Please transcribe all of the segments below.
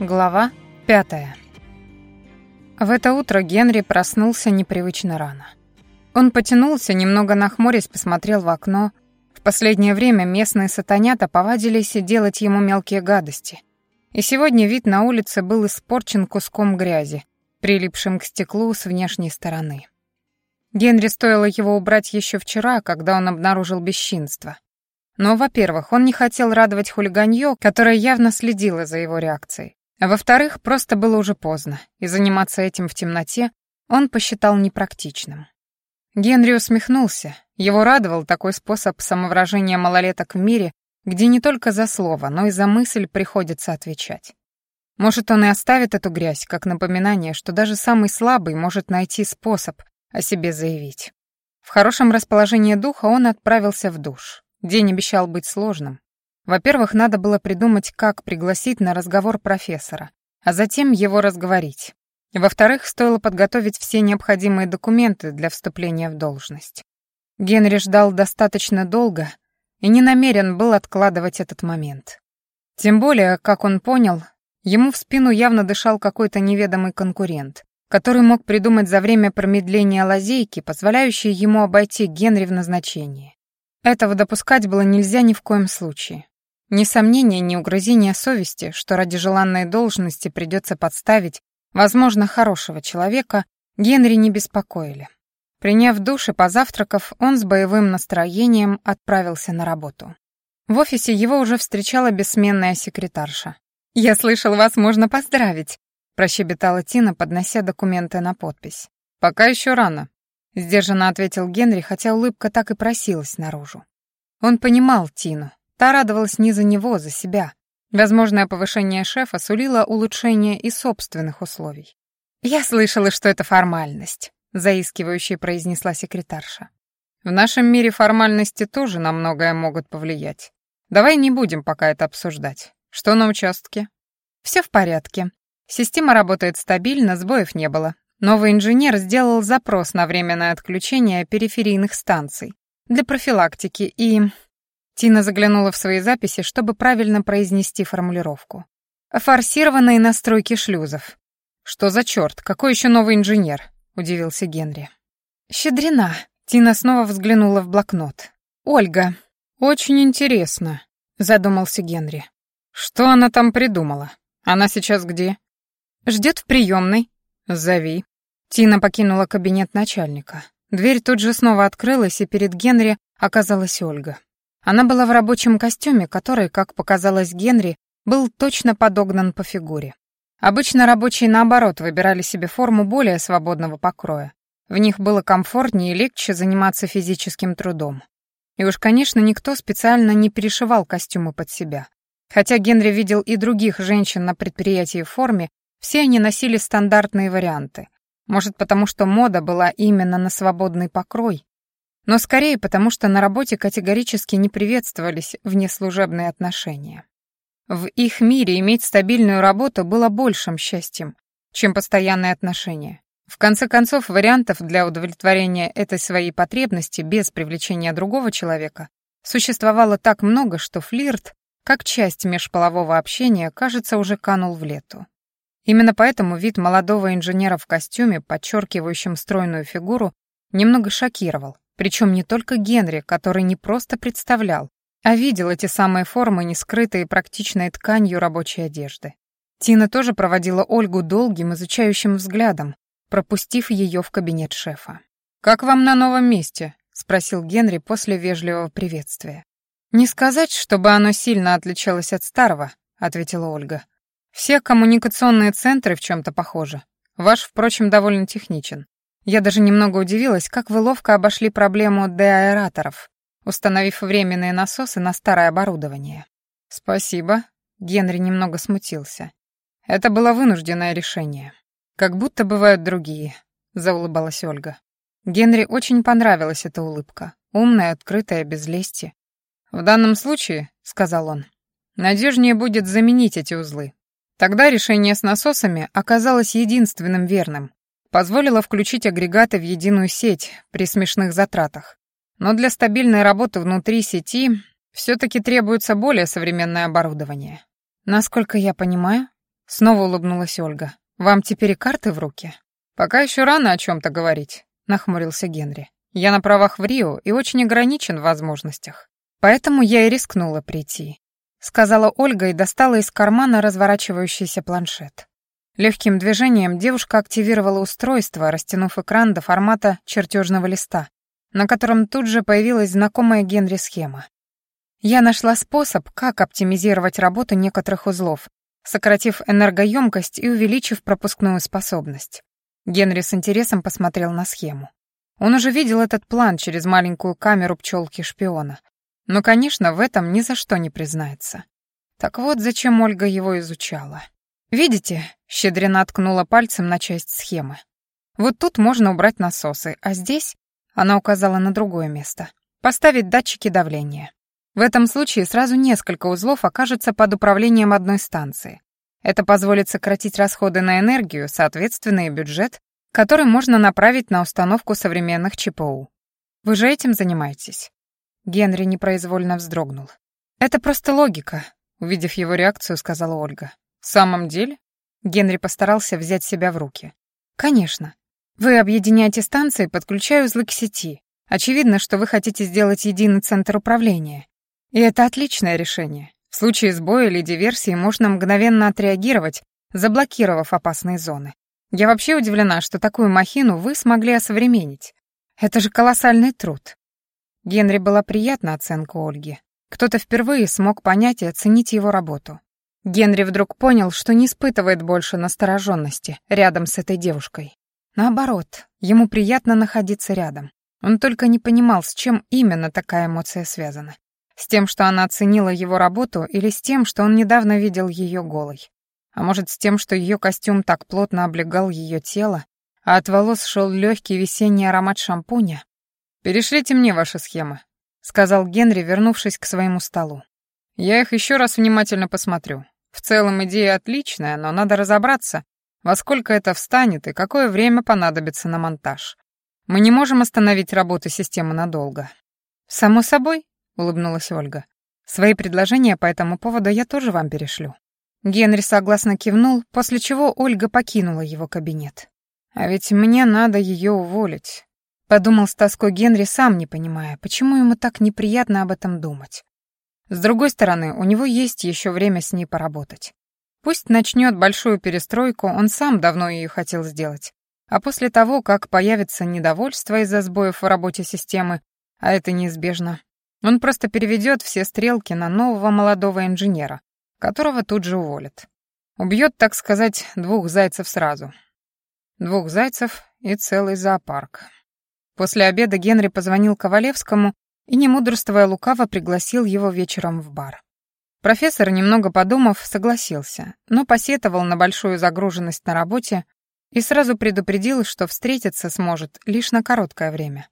Глава пятая. В это утро Генри проснулся непривычно рано. Он потянулся, немного нахмурясь, посмотрел в окно. В последнее время местные сатанята повадились делать ему мелкие гадости. И сегодня вид на улице был испорчен куском грязи, прилипшим к стеклу с внешней стороны. Генри стоило его убрать еще вчера, когда он обнаружил бесчинство. Но, во-первых, он не хотел радовать хулиганье, которое явно следило за его реакцией. А во-вторых, просто было уже поздно, и заниматься этим в темноте он посчитал непрактичным. Генри усмехнулся. Его радовал такой способ самовыражения малолеток в мире, где не только за слово, но и за мысль приходится отвечать. Может, он и оставит эту грязь, как напоминание, что даже самый слабый может найти способ о себе заявить. В хорошем расположении духа он отправился в душ. День обещал быть сложным. Во-первых, надо было придумать, как пригласить на разговор профессора, а затем его разговорить. Во-вторых, стоило подготовить все необходимые документы для вступления в должность. Генри ждал достаточно долго и не намерен был откладывать этот момент. Тем более, как он понял, ему в спину явно дышал какой-то неведомый конкурент, который мог придумать за время промедления лазейки, позволяющие ему обойти Генри в назначении. Этого допускать было нельзя ни в коем случае. Ни сомнения, ни угрызения совести, что ради желанной должности придется подставить, возможно, хорошего человека, Генри не беспокоили. Приняв душ и позавтракав, он с боевым настроением отправился на работу. В офисе его уже встречала бессменная секретарша. «Я слышал, вас можно поздравить», — прощебетала Тина, поднося документы на подпись. «Пока еще рано», — сдержанно ответил Генри, хотя улыбка так и просилась наружу. Он понимал Тину, Та радовалась не за него, за себя. Возможное повышение шефа сулило улучшение и собственных условий. «Я слышала, что это формальность», — заискивающе произнесла секретарша. «В нашем мире формальности тоже на многое могут повлиять. Давай не будем пока это обсуждать. Что на участке?» «Все в порядке. Система работает стабильно, сбоев не было. Новый инженер сделал запрос на временное отключение периферийных станций для профилактики и Тина заглянула в свои записи, чтобы правильно произнести формулировку. «Форсированные настройки шлюзов». «Что за черт? Какой еще новый инженер?» — удивился Генри. «Щедрена». Тина снова взглянула в блокнот. «Ольга». «Очень интересно», — задумался Генри. «Что она там придумала? Она сейчас где?» «Ждет в приемной». «Зови». Тина покинула кабинет начальника. Дверь тут же снова открылась, и перед Генри оказалась Ольга. Она была в рабочем костюме, который, как показалось Генри, был точно подогнан по фигуре. Обычно рабочие, наоборот, выбирали себе форму более свободного покроя. В них было комфортнее и легче заниматься физическим трудом. И уж, конечно, никто специально не перешивал костюмы под себя. Хотя Генри видел и других женщин на предприятии в форме, все они носили стандартные варианты. Может, потому что мода была именно на свободный покрой, но скорее потому, что на работе категорически не приветствовались внеслужебные отношения. В их мире иметь стабильную работу было большим счастьем, чем постоянные отношения. В конце концов, вариантов для удовлетворения этой своей потребности без привлечения другого человека существовало так много, что флирт, как часть межполового общения, кажется, уже канул в лету. Именно поэтому вид молодого инженера в костюме, подчеркивающем стройную фигуру, немного шокировал, причем не только Генри, который не просто представлял, а видел эти самые формы, не скрытые практичной тканью рабочей одежды. Тина тоже проводила Ольгу долгим изучающим взглядом, пропустив ее в кабинет шефа. «Как вам на новом месте?» — спросил Генри после вежливого приветствия. «Не сказать, чтобы оно сильно отличалось от старого», — ответила Ольга. «Все коммуникационные центры в чем-то похожи. Ваш, впрочем, довольно техничен. Я даже немного удивилась, как вы ловко обошли проблему деаэраторов, установив временные насосы на старое оборудование. Спасибо. Генри немного смутился. Это было вынужденное решение. Как будто бывают другие, заулыбалась Ольга. Генри очень понравилась эта улыбка, умная, открытая, без лести. В данном случае, сказал он, надежнее будет заменить эти узлы. Тогда решение с насосами оказалось единственным верным, позволила включить агрегаты в единую сеть при смешных затратах. Но для стабильной работы внутри сети все-таки требуется более современное оборудование. Насколько я понимаю, Снова улыбнулась Ольга. «Вам теперь и карты в руки?» «Пока еще рано о чем-то говорить», — нахмурился Генри. «Я на правах в Рио и очень ограничен в возможностях. Поэтому я и рискнула прийти», — сказала Ольга и достала из кармана разворачивающийся планшет. Легким движением девушка активировала устройство, растянув экран до формата чертежного листа, на котором тут же появилась знакомая Генри схема. Я нашла способ, как оптимизировать работу некоторых узлов, сократив энергоемкость и увеличив пропускную способность. Генри с интересом посмотрел на схему. Он уже видел этот план через маленькую камеру пчелки-шпиона. Но, конечно, в этом ни за что не признается. Так вот, зачем Ольга его изучала. «Видите?» — щедрено ткнула пальцем на часть схемы. «Вот тут можно убрать насосы, а здесь...» — она указала на другое место. «Поставить датчики давления. В этом случае сразу несколько узлов окажется под управлением одной станции. Это позволит сократить расходы на энергию, соответственно и бюджет, который можно направить на установку современных ЧПУ. Вы же этим занимаетесь?» Генри непроизвольно вздрогнул. «Это просто логика», — увидев его реакцию, сказала Ольга. «В самом деле?» Генри постарался взять себя в руки. «Конечно. Вы объединяете станции, подключая узлы к сети. Очевидно, что вы хотите сделать единый центр управления. И это отличное решение. В случае сбоя или диверсии можно мгновенно отреагировать, заблокировав опасные зоны. Я вообще удивлена, что такую махину вы смогли осовременить. Это же колоссальный труд. Генри была приятна оценка Ольги. Кто-то впервые смог понять и оценить его работу. Генри вдруг понял, что не испытывает больше настороженности рядом с этой девушкой. Наоборот, ему приятно находиться рядом. Он только не понимал, с чем именно такая эмоция связана. С тем, что она оценила его работу, или с тем, что он недавно видел ее голой? А может, с тем, что ее костюм так плотно облегал ее тело, а от волос шел легкий весенний аромат шампуня? «Перешлите мне ваши схемы», — сказал Генри, вернувшись к своему столу. «Я их еще раз внимательно посмотрю. В целом идея отличная, но надо разобраться, во сколько это встанет и какое время понадобится на монтаж. Мы не можем остановить работу системы надолго». «Само собой», улыбнулась Ольга. Свои предложения по этому поводу я тоже вам перешлю. Генри согласно кивнул, после чего Ольга покинула его кабинет. А ведь мне надо ее уволить. Подумал с тоской Генри, сам не понимая, почему ему так неприятно об этом думать. С другой стороны, у него есть еще время с ней поработать. Пусть начнет большую перестройку, он сам давно ее хотел сделать. А после того, как появится недовольство из-за сбоев в работе системы, а это неизбежно, он просто переведет все стрелки на нового молодого инженера, которого тут же уволят. Убьет, так сказать, двух зайцев сразу. Двух зайцев и целый зоопарк. После обеда Генри позвонил Ковалевскому и, не мудрствуя лукаво, пригласил его вечером в бар. Профессор, немного подумав, согласился, но посетовал на большую загруженность на работе и сразу предупредил, что встретиться сможет лишь на короткое время.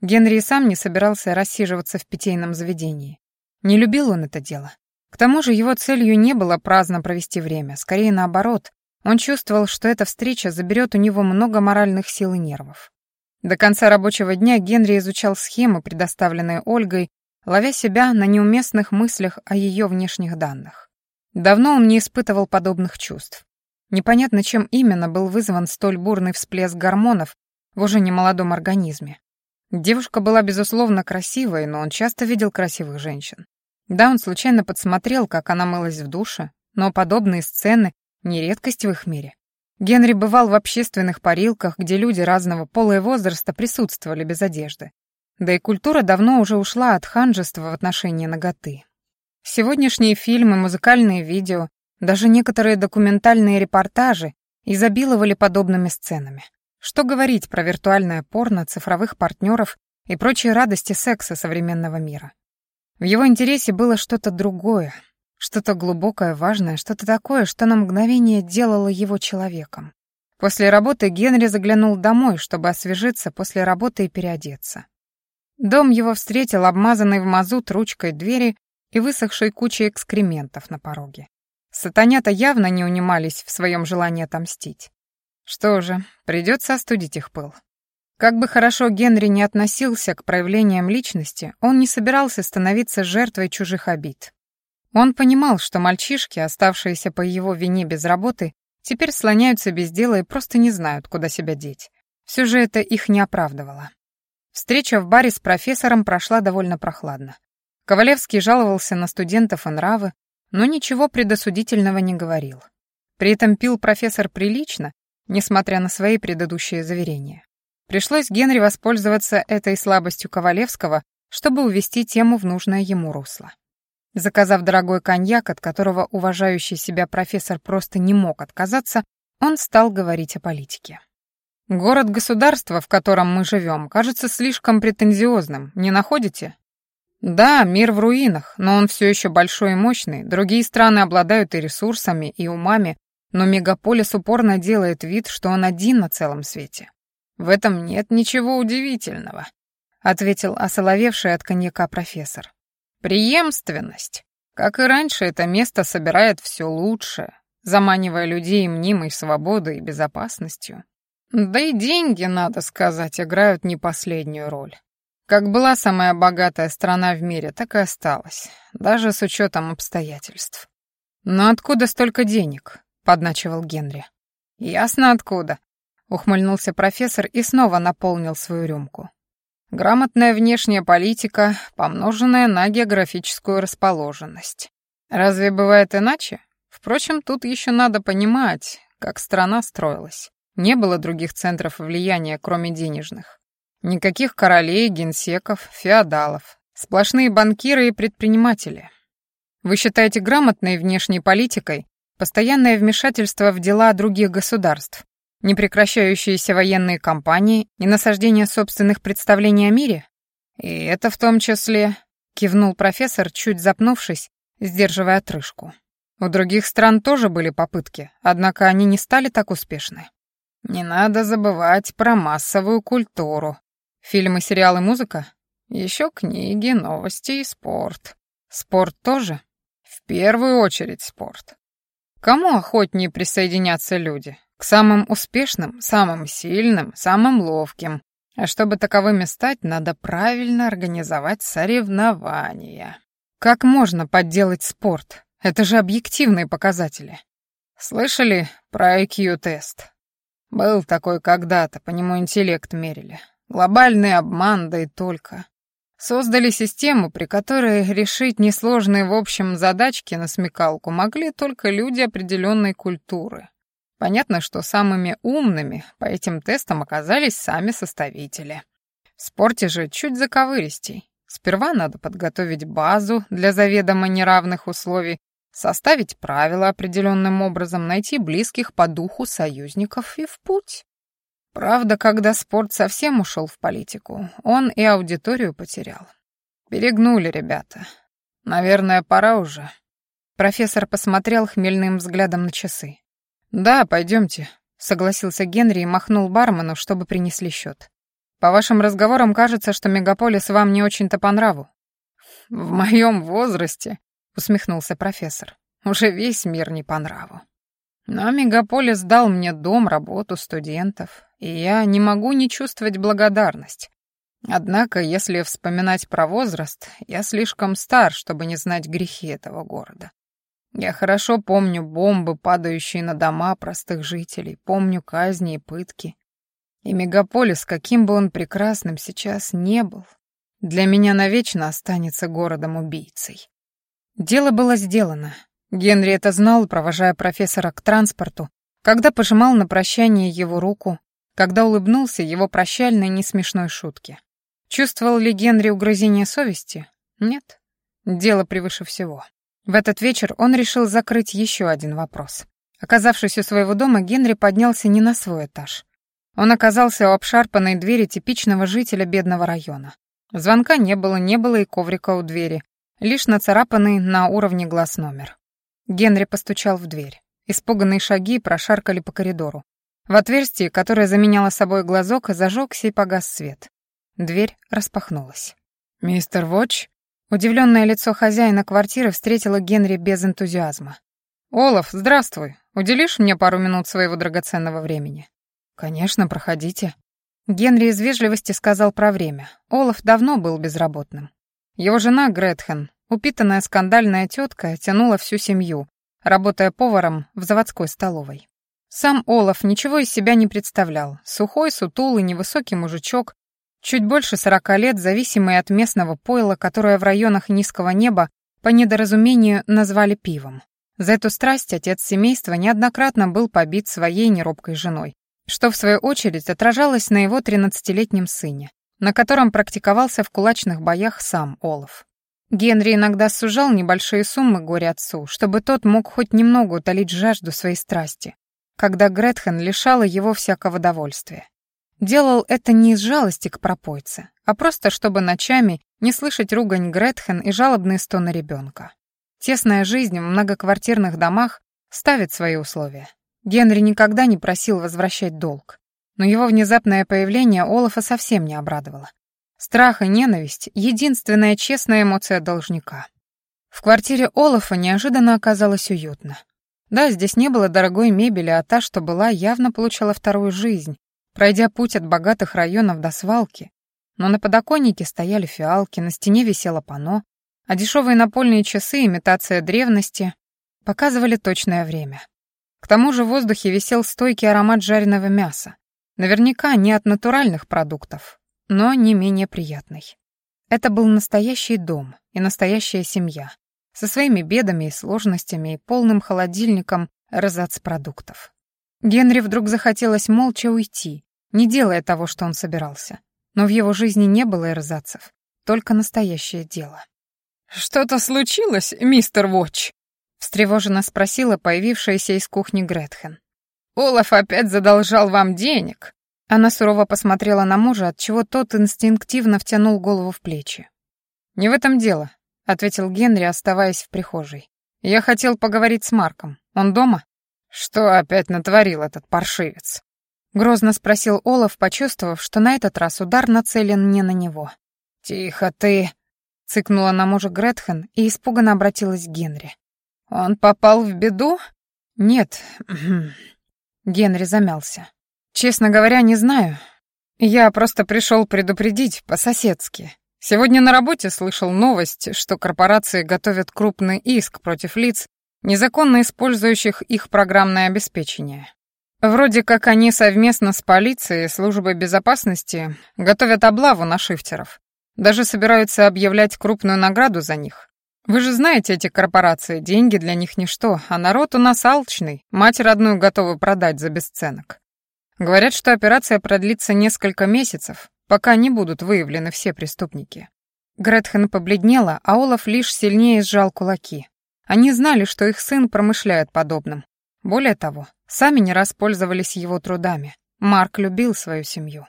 Генри сам не собирался рассиживаться в питейном заведении. Не любил он это дело. К тому же его целью не было праздно провести время, скорее наоборот. Он чувствовал, что эта встреча заберет у него много моральных сил и нервов. До конца рабочего дня Генри изучал схемы, предоставленные Ольгой, ловя себя на неуместных мыслях о ее внешних данных. Давно он не испытывал подобных чувств. Непонятно, чем именно был вызван столь бурный всплеск гормонов в уже немолодом организме. Девушка была, безусловно, красивой, но он часто видел красивых женщин. Да, он случайно подсмотрел, как она мылась в душе, но подобные сцены — не редкость в их мире. Генри бывал в общественных парилках, где люди разного пола и возраста присутствовали без одежды. Да и культура давно уже ушла от ханжества в отношении наготы. Сегодняшние фильмы, музыкальные видео, даже некоторые документальные репортажи изобиловали подобными сценами. Что говорить про виртуальное порно, цифровых партнеров и прочие радости секса современного мира? В его интересе было что-то другое, что-то глубокое, важное, что-то такое, что на мгновение делало его человеком. После работы Генри заглянул домой, чтобы освежиться после работы и переодеться. Дом его встретил обмазанный в мазут ручкой двери и высохшей кучей экскрементов на пороге. Сатанята явно не унимались в своем желании отомстить. Что же, придется остудить их пыл. Как бы хорошо Генри не относился к проявлениям личности, он не собирался становиться жертвой чужих обид. Он понимал, что мальчишки, оставшиеся по его вине без работы, теперь слоняются без дела и просто не знают, куда себя деть. Все же это их не оправдывало. Встреча в баре с профессором прошла довольно прохладно. Ковалевский жаловался на студентов и нравы, но ничего предосудительного не говорил. При этом пил профессор прилично, несмотря на свои предыдущие заверения. Пришлось Генри воспользоваться этой слабостью Ковалевского, чтобы увести тему в нужное ему русло. Заказав дорогой коньяк, от которого уважающий себя профессор просто не мог отказаться, он стал говорить о политике. «Город-государство, в котором мы живем, кажется слишком претензиозным, не находите?» «Да, мир в руинах, но он все еще большой и мощный, другие страны обладают и ресурсами, и умами, но мегаполис упорно делает вид, что он один на целом свете. В этом нет ничего удивительного», — ответил осоловевший от коньяка профессор. Преемственность. Как и раньше, это место собирает все лучшее, заманивая людей мнимой свободой и безопасностью. Да и деньги, надо сказать, играют не последнюю роль. Как была самая богатая страна в мире, так и осталась, даже с учетом обстоятельств. «Но откуда столько денег?» — подначивал Генри. «Ясно откуда», — ухмыльнулся профессор и снова наполнил свою рюмку. Грамотная внешняя политика, помноженная на географическую расположенность. Разве бывает иначе? Впрочем, тут еще надо понимать, как страна строилась. Не было других центров влияния, кроме денежных. Никаких королей, генсеков, феодалов. Сплошные банкиры и предприниматели. Вы считаете грамотной внешней политикой постоянное вмешательство в дела других государств, непрекращающиеся военные кампании и насаждение собственных представлений о мире? И это в том числе, кивнул профессор, чуть запнувшись, сдерживая отрыжку. У других стран тоже были попытки, однако они не стали так успешны. Не надо забывать про массовую культуру. Фильмы, сериалы, музыка? Еще книги, новости и спорт. Спорт тоже? В первую очередь спорт. Кому охотнее присоединятся люди? К самым успешным, самым сильным, самым ловким. А чтобы таковыми стать, надо правильно организовать соревнования. Как можно подделать спорт? Это же объективные показатели. Слышали про IQ-тест? Был такой когда-то, по нему интеллект мерили. Глобальный обман, да и только. Создали систему, при которой решить несложные в общем задачки на смекалку могли только люди определенной культуры. Понятно, что самыми умными по этим тестам оказались сами составители. В спорте же чуть заковыристей. Сперва надо подготовить базу для заведомо неравных условий, составить правила определенным образом, найти близких по духу союзников и в путь. Правда, когда спорт совсем ушел в политику, он и аудиторию потерял. Перегнули ребята. Наверное, пора уже. Профессор посмотрел хмельным взглядом на часы. «Да, пойдемте», — согласился Генри и махнул бармену, чтобы принесли счет. «По вашим разговорам кажется, что мегаполис вам не очень-то по нраву». «В моем возрасте», — усмехнулся профессор, — «уже весь мир не по нраву». Но мегаполис дал мне дом, работу, студентов, и я не могу не чувствовать благодарность. Однако, если вспоминать про возраст, я слишком стар, чтобы не знать грехи этого города. Я хорошо помню бомбы, падающие на дома простых жителей, помню казни и пытки. И мегаполис, каким бы он прекрасным сейчас не был, для меня навечно останется городом-убийцей. Дело было сделано. Генри это знал, провожая профессора к транспорту, когда пожимал на прощание его руку, когда улыбнулся его прощальной несмешной шутке. Чувствовал ли Генри угрызение совести? Нет. Дело превыше всего. В этот вечер он решил закрыть еще один вопрос. Оказавшись у своего дома, Генри поднялся не на свой этаж. Он оказался у обшарпанной двери типичного жителя бедного района. Звонка не было, не было и коврика у двери, лишь нацарапанный на уровне глаз номер. Генри постучал в дверь. Испуганные шаги прошаркали по коридору. В отверстии, которое заменяло собой глазок, зажегся и погас свет. Дверь распахнулась. «Мистер Вотч?» Удивленное лицо хозяина квартиры встретило Генри без энтузиазма. «Олаф, здравствуй. Уделишь мне пару минут своего драгоценного времени?» «Конечно, проходите». Генри из вежливости сказал про время. Олаф давно был безработным. Его жена Гретхен упитанная скандальная тетка тянула всю семью, работая поваром в заводской столовой. Сам Олаф ничего из себя не представлял. Сухой, сутулый, невысокий мужичок, чуть больше сорока лет, зависимый от местного пойла, которое в районах низкого неба по недоразумению назвали пивом. За эту страсть отец семейства неоднократно был побит своей неробкой женой, что в свою очередь отражалось на его тринадцатилетнем сыне, на котором практиковался в кулачных боях сам Олаф. Генри иногда сужал небольшие суммы горе-отцу, чтобы тот мог хоть немного утолить жажду своей страсти, когда Гретхен лишала его всякого довольствия. Делал это не из жалости к пропойце, а просто чтобы ночами не слышать ругань Гретхен и жалобные стоны ребенка. Тесная жизнь в многоквартирных домах ставит свои условия. Генри никогда не просил возвращать долг, но его внезапное появление Олафа совсем не обрадовало. Страх и ненависть — единственная честная эмоция должника. В квартире Олафа неожиданно оказалось уютно. Да, здесь не было дорогой мебели, а та, что была, явно получила вторую жизнь, пройдя путь от богатых районов до свалки. Но на подоконнике стояли фиалки, на стене висело панно, а дешевые напольные часы, имитация древности, показывали точное время. К тому же в воздухе висел стойкий аромат жареного мяса. Наверняка не от натуральных продуктов, но не менее приятный. Это был настоящий дом и настоящая семья, со своими бедами и сложностями и полным холодильником продуктов. Генри вдруг захотелось молча уйти, не делая того, что он собирался. Но в его жизни не было эрзацев, только настоящее дело. «Что-то случилось, мистер Вотч?» — встревоженно спросила появившаяся из кухни Гретхен. «Олаф опять задолжал вам денег?» Она сурово посмотрела на мужа, отчего тот инстинктивно втянул голову в плечи. «Не в этом дело», — ответил Генри, оставаясь в прихожей. «Я хотел поговорить с Марком. Он дома?» «Что опять натворил этот паршивец?» Грозно спросил Олаф, почувствовав, что на этот раз удар нацелен не на него. «Тихо ты!» — цыкнула на мужа Гретхен и испуганно обратилась к Генри. «Он попал в беду?» «Нет». Генри замялся. Честно говоря, не знаю. Я просто пришел предупредить по-соседски. Сегодня на работе слышал новость, что корпорации готовят крупный иск против лиц, незаконно использующих их программное обеспечение. Вроде как они совместно с полицией и службой безопасности готовят облаву на шифтеров. Даже собираются объявлять крупную награду за них. Вы же знаете эти корпорации, деньги для них ничто, а народ у нас алчный, мать родную готовы продать за бесценок. Говорят, что операция продлится несколько месяцев, пока не будут выявлены все преступники. Гретхен побледнела, а Олаф лишь сильнее сжал кулаки. Они знали, что их сын промышляет подобным. Более того, сами не распользовались его трудами. Марк любил свою семью.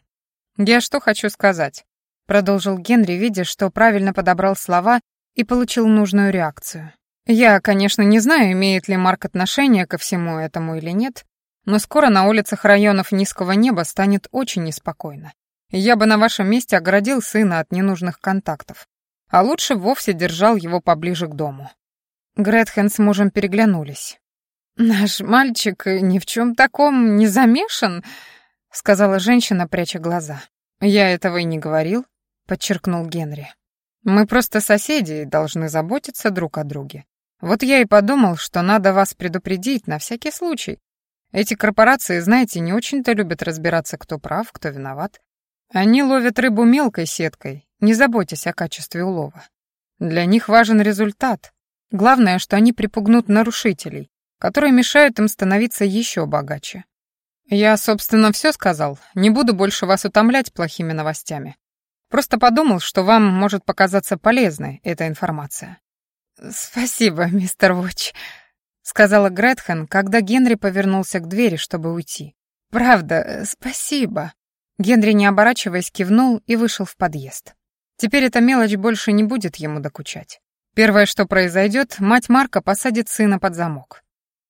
«Я что хочу сказать», — продолжил Генри, видя, что правильно подобрал слова и получил нужную реакцию. «Я, конечно, не знаю, имеет ли Марк отношение ко всему этому или нет, но скоро на улицах районов низкого неба станет очень неспокойно. Я бы на вашем месте оградил сына от ненужных контактов, а лучше вовсе держал его поближе к дому. Гретхен с мужем переглянулись. «Наш мальчик ни в чем таком не замешан», — сказала женщина, пряча глаза. «Я этого и не говорил», — подчеркнул Генри. «Мы просто соседи и должны заботиться друг о друге. Вот я и подумал, что надо вас предупредить на всякий случай, эти корпорации, знаете, не очень-то любят разбираться, кто прав, кто виноват. Они ловят рыбу мелкой сеткой, не заботясь о качестве улова. Для них важен результат. Главное, что они припугнут нарушителей, которые мешают им становиться еще богаче. Я, собственно, все сказал. Не буду больше вас утомлять плохими новостями. Просто подумал, что вам может показаться полезной эта информация. Спасибо, мистер Вотч, — сказала Гретхен, когда Генри повернулся к двери, чтобы уйти. «Правда, спасибо». Генри, не оборачиваясь, кивнул и вышел в подъезд. Теперь эта мелочь больше не будет ему докучать. Первое, что произойдет, мать Марка посадит сына под замок.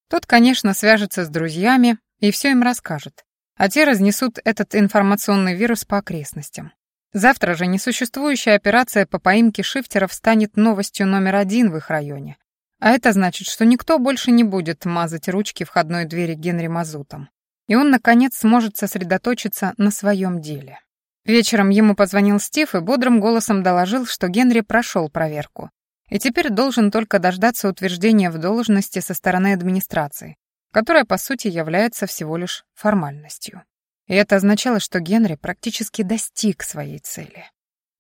Тот, конечно, свяжется с друзьями и все им расскажет, а те разнесут этот информационный вирус по окрестностям. Завтра же несуществующая операция по поимке шифтеров станет новостью номер один в их районе, а это значит, что никто больше не будет мазать ручки входной двери Генри мазутом. И он, наконец, сможет сосредоточиться на своем деле. Вечером ему позвонил Стив и бодрым голосом доложил, что Генри прошел проверку. И теперь должен только дождаться утверждения в должности со стороны администрации, которая, по сути, является всего лишь формальностью. И это означало, что Генри практически достиг своей цели.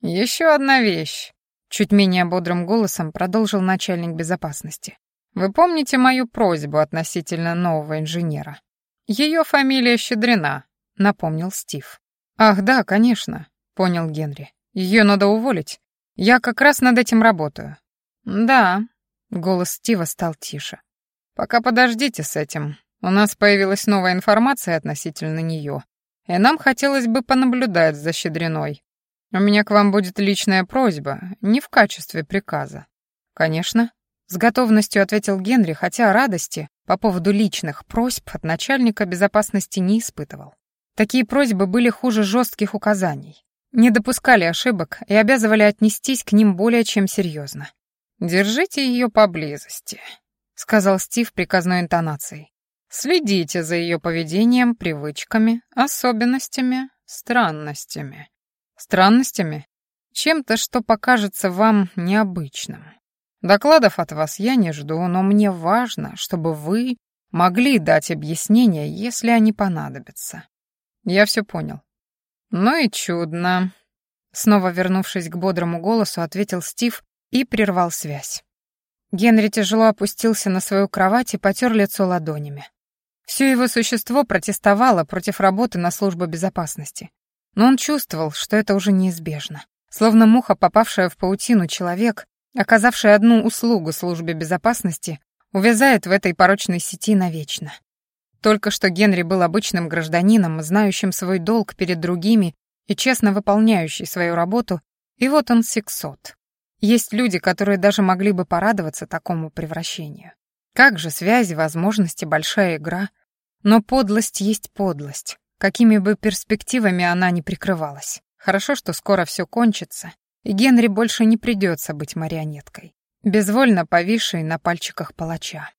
«Еще одна вещь», — чуть менее бодрым голосом продолжил начальник безопасности. «Вы помните мою просьбу относительно нового инженера? Ее фамилия Щедрина», — напомнил Стив. «Ах, да, конечно», — понял Генри. «Ее надо уволить. Я как раз над этим работаю». «Да», — голос Стива стал тише. «Пока подождите с этим. У нас появилась новая информация относительно нее, и нам хотелось бы понаблюдать за Щедриной. У меня к вам будет личная просьба, не в качестве приказа». «Конечно», — с готовностью ответил Генри, хотя радости по поводу личных просьб от начальника безопасности не испытывал. Такие просьбы были хуже жестких указаний, не допускали ошибок и обязывали отнестись к ним более чем серьезно. «Держите ее поблизости», — сказал Стив приказной интонацией. «Следите за ее поведением, привычками, особенностями, странностями». «Странностями? Чем-то, что покажется вам необычным. Докладов от вас я не жду, но мне важно, чтобы вы могли дать объяснения, если они понадобятся. Я все понял. Ну и чудно. Снова вернувшись к бодрому голосу, ответил Стив и прервал связь. Генри тяжело опустился на свою кровать и потер лицо ладонями. Все его существо протестовало против работы на службу безопасности. Но он чувствовал, что это уже неизбежно. Словно муха, попавшая в паутину человек, оказавший одну услугу службе безопасности, увязает в этой порочной сети навечно. Только что Генри был обычным гражданином, знающим свой долг перед другими и честно выполняющий свою работу, и вот он сексот. Есть люди, которые даже могли бы порадоваться такому превращению. Как же связи, возможности, большая игра. Но подлость есть подлость, какими бы перспективами она ни прикрывалась. Хорошо, что скоро все кончится, и Генри больше не придется быть марионеткой, безвольно повисшей на пальчиках палача.